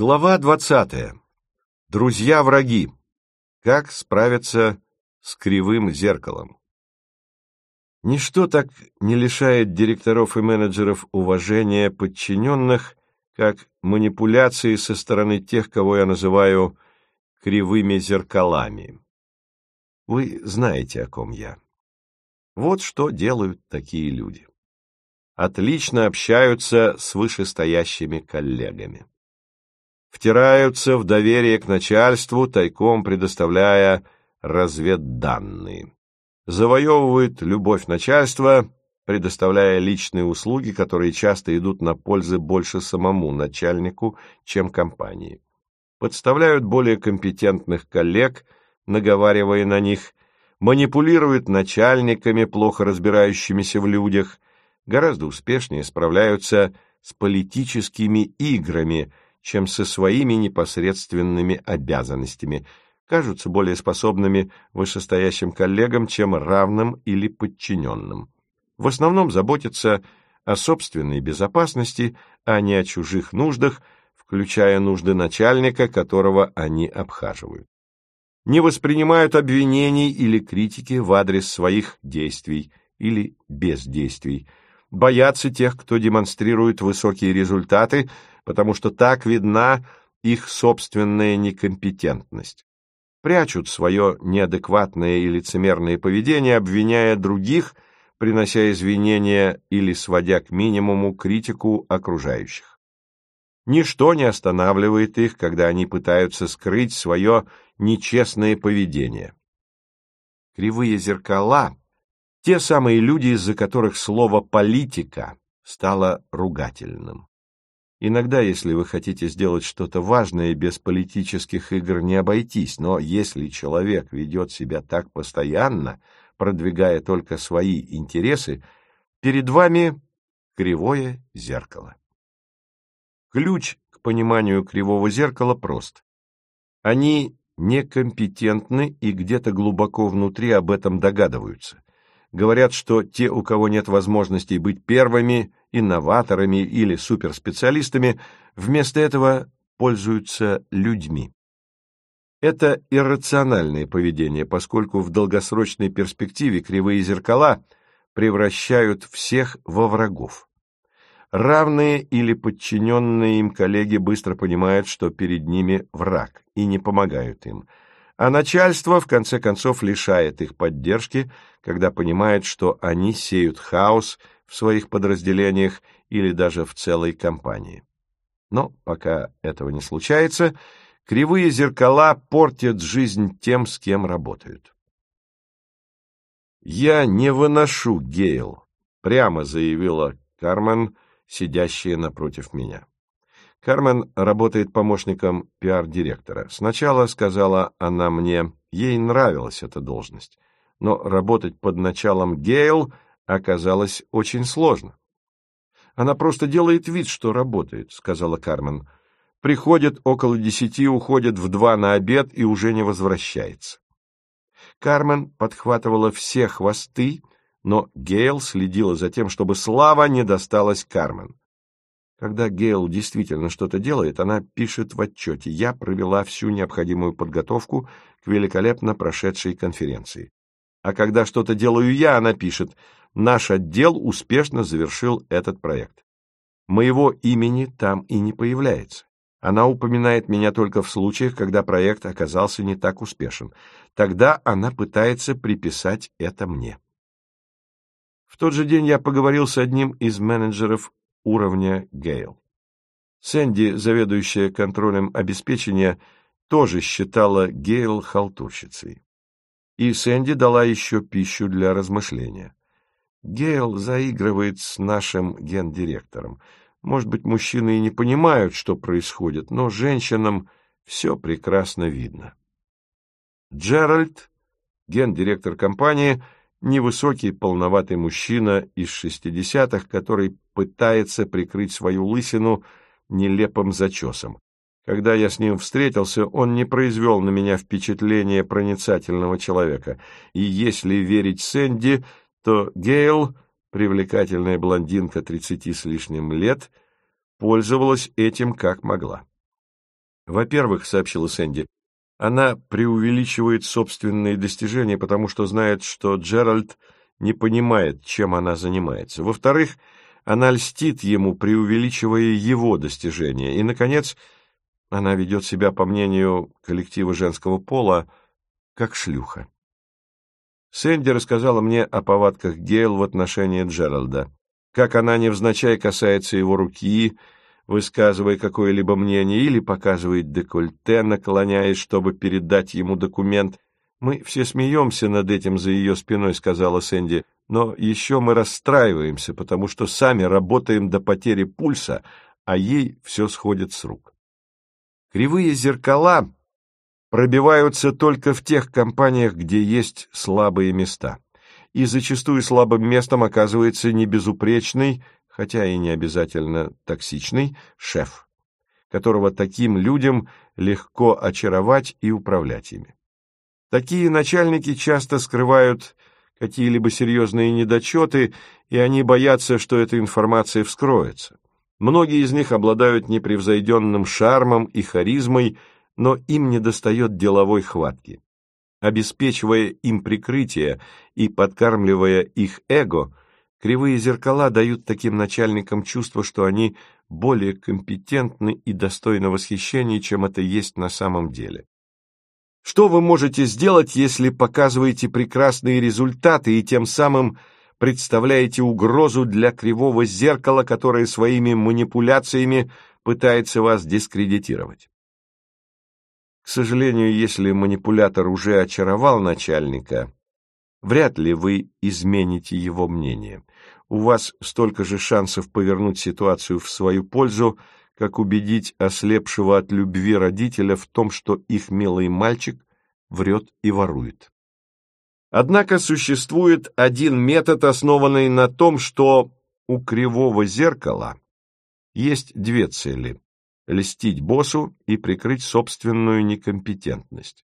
Глава двадцатая. Друзья-враги. Как справиться с кривым зеркалом? Ничто так не лишает директоров и менеджеров уважения подчиненных, как манипуляции со стороны тех, кого я называю кривыми зеркалами. Вы знаете, о ком я. Вот что делают такие люди. Отлично общаются с вышестоящими коллегами втираются в доверие к начальству, тайком предоставляя разведданные. Завоевывают любовь начальства, предоставляя личные услуги, которые часто идут на пользу больше самому начальнику, чем компании. Подставляют более компетентных коллег, наговаривая на них, манипулируют начальниками, плохо разбирающимися в людях, гораздо успешнее справляются с политическими играми – чем со своими непосредственными обязанностями, кажутся более способными вышестоящим коллегам, чем равным или подчиненным. В основном заботятся о собственной безопасности, а не о чужих нуждах, включая нужды начальника, которого они обхаживают. Не воспринимают обвинений или критики в адрес своих действий или бездействий, боятся тех, кто демонстрирует высокие результаты, потому что так видна их собственная некомпетентность. Прячут свое неадекватное и лицемерное поведение, обвиняя других, принося извинения или сводя к минимуму критику окружающих. Ничто не останавливает их, когда они пытаются скрыть свое нечестное поведение. Кривые зеркала — те самые люди, из-за которых слово «политика» стало ругательным. Иногда, если вы хотите сделать что-то важное, без политических игр не обойтись, но если человек ведет себя так постоянно, продвигая только свои интересы, перед вами кривое зеркало. Ключ к пониманию кривого зеркала прост. Они некомпетентны и где-то глубоко внутри об этом догадываются. Говорят, что те, у кого нет возможности быть первыми, инноваторами или суперспециалистами, вместо этого пользуются людьми. Это иррациональное поведение, поскольку в долгосрочной перспективе кривые зеркала превращают всех во врагов. Равные или подчиненные им коллеги быстро понимают, что перед ними враг, и не помогают им – а начальство, в конце концов, лишает их поддержки, когда понимает, что они сеют хаос в своих подразделениях или даже в целой компании. Но пока этого не случается, кривые зеркала портят жизнь тем, с кем работают. «Я не выношу Гейл», — прямо заявила Кармен, сидящая напротив меня. Кармен работает помощником пиар-директора. Сначала, сказала она мне, ей нравилась эта должность, но работать под началом Гейл оказалось очень сложно. Она просто делает вид, что работает, сказала Кармен. Приходит около десяти, уходит в два на обед и уже не возвращается. Кармен подхватывала все хвосты, но Гейл следила за тем, чтобы слава не досталась Кармен. Когда Гейл действительно что-то делает, она пишет в отчете «Я провела всю необходимую подготовку к великолепно прошедшей конференции». А когда что-то делаю я, она пишет «Наш отдел успешно завершил этот проект». Моего имени там и не появляется. Она упоминает меня только в случаях, когда проект оказался не так успешен. Тогда она пытается приписать это мне. В тот же день я поговорил с одним из менеджеров уровня Гейл. Сэнди, заведующая контролем обеспечения, тоже считала Гейл халтурщицей. И Сэнди дала еще пищу для размышления. Гейл заигрывает с нашим гендиректором. Может быть, мужчины и не понимают, что происходит, но женщинам все прекрасно видно. Джеральд, гендиректор компании, невысокий полноватый мужчина из шестидесятых, который пытается прикрыть свою лысину нелепым зачесом. Когда я с ним встретился, он не произвел на меня впечатление проницательного человека, и если верить Сэнди, то Гейл, привлекательная блондинка тридцати с лишним лет, пользовалась этим как могла. Во-первых, сообщила Сэнди, она преувеличивает собственные достижения, потому что знает, что Джеральд не понимает, чем она занимается. Во-вторых, она льстит ему, преувеличивая его достижения. И, наконец, она ведет себя, по мнению коллектива женского пола, как шлюха. Сэнди рассказала мне о повадках Гейл в отношении Джеральда, как она невзначай касается его руки, высказывая какое-либо мнение, или показывает декольте, наклоняясь, чтобы передать ему документ. «Мы все смеемся над этим за ее спиной», — сказала Сэнди, «но еще мы расстраиваемся, потому что сами работаем до потери пульса, а ей все сходит с рук». Кривые зеркала пробиваются только в тех компаниях, где есть слабые места. И зачастую слабым местом оказывается не безупречный, хотя и не обязательно токсичный, шеф, которого таким людям легко очаровать и управлять ими. Такие начальники часто скрывают какие-либо серьезные недочеты, и они боятся, что эта информация вскроется. Многие из них обладают непревзойденным шармом и харизмой, но им недостает деловой хватки. Обеспечивая им прикрытие и подкармливая их эго, Кривые зеркала дают таким начальникам чувство, что они более компетентны и достойны восхищения, чем это есть на самом деле. Что вы можете сделать, если показываете прекрасные результаты и тем самым представляете угрозу для кривого зеркала, которое своими манипуляциями пытается вас дискредитировать? К сожалению, если манипулятор уже очаровал начальника, вряд ли вы измените его мнение. У вас столько же шансов повернуть ситуацию в свою пользу, как убедить ослепшего от любви родителя в том, что их милый мальчик врет и ворует. Однако существует один метод, основанный на том, что у кривого зеркала есть две цели – льстить боссу и прикрыть собственную некомпетентность.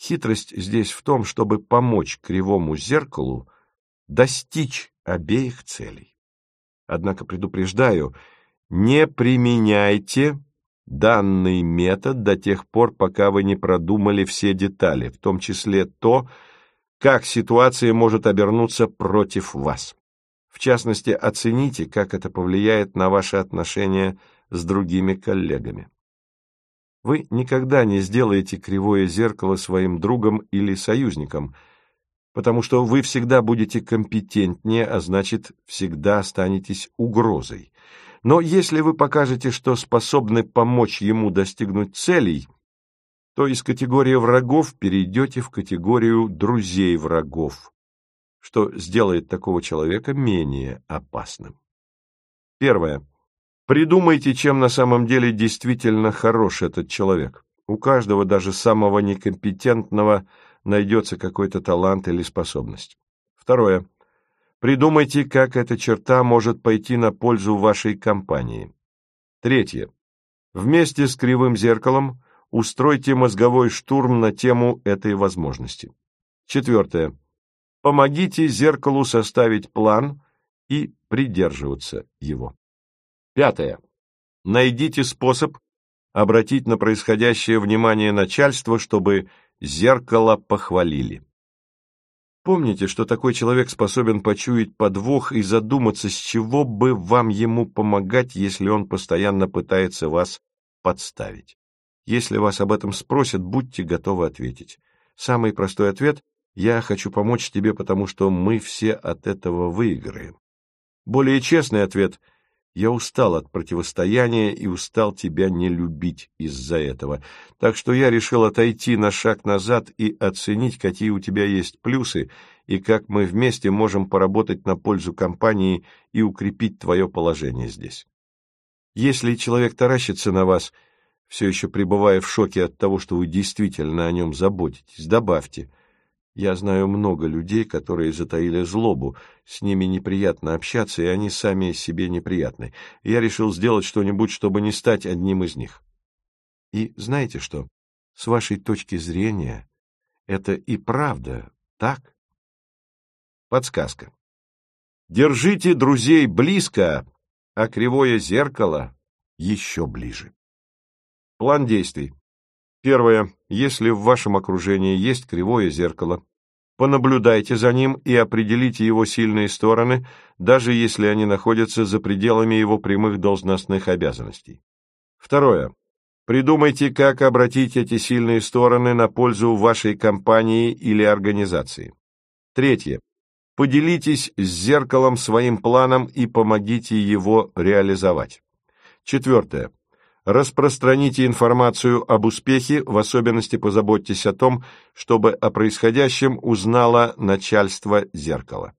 Хитрость здесь в том, чтобы помочь кривому зеркалу достичь обеих целей. Однако предупреждаю, не применяйте данный метод до тех пор, пока вы не продумали все детали, в том числе то, как ситуация может обернуться против вас. В частности, оцените, как это повлияет на ваши отношения с другими коллегами. Вы никогда не сделаете кривое зеркало своим другом или союзником, потому что вы всегда будете компетентнее, а значит, всегда останетесь угрозой. Но если вы покажете, что способны помочь ему достигнуть целей, то из категории врагов перейдете в категорию друзей врагов, что сделает такого человека менее опасным. Первое. Придумайте, чем на самом деле действительно хорош этот человек. У каждого, даже самого некомпетентного, найдется какой-то талант или способность. Второе. Придумайте, как эта черта может пойти на пользу вашей компании. Третье. Вместе с кривым зеркалом устройте мозговой штурм на тему этой возможности. Четвертое. Помогите зеркалу составить план и придерживаться его. Пятое. Найдите способ обратить на происходящее внимание начальства, чтобы зеркало похвалили. Помните, что такой человек способен почуять подвох и задуматься, с чего бы вам ему помогать, если он постоянно пытается вас подставить. Если вас об этом спросят, будьте готовы ответить. Самый простой ответ – я хочу помочь тебе, потому что мы все от этого выиграем. Более честный ответ – я устал от противостояния и устал тебя не любить из-за этого. Так что я решил отойти на шаг назад и оценить, какие у тебя есть плюсы и как мы вместе можем поработать на пользу компании и укрепить твое положение здесь. Если человек таращится на вас, все еще пребывая в шоке от того, что вы действительно о нем заботитесь, добавьте – я знаю много людей, которые затаили злобу, с ними неприятно общаться, и они сами себе неприятны. Я решил сделать что-нибудь, чтобы не стать одним из них. И знаете что? С вашей точки зрения, это и правда так? Подсказка. Держите друзей близко, а кривое зеркало еще ближе. План действий. Первое. Если в вашем окружении есть кривое зеркало, понаблюдайте за ним и определите его сильные стороны, даже если они находятся за пределами его прямых должностных обязанностей. Второе. Придумайте, как обратить эти сильные стороны на пользу вашей компании или организации. Третье. Поделитесь с зеркалом своим планом и помогите его реализовать. Четвертое. Распространите информацию об успехе, в особенности позаботьтесь о том, чтобы о происходящем узнало начальство зеркала.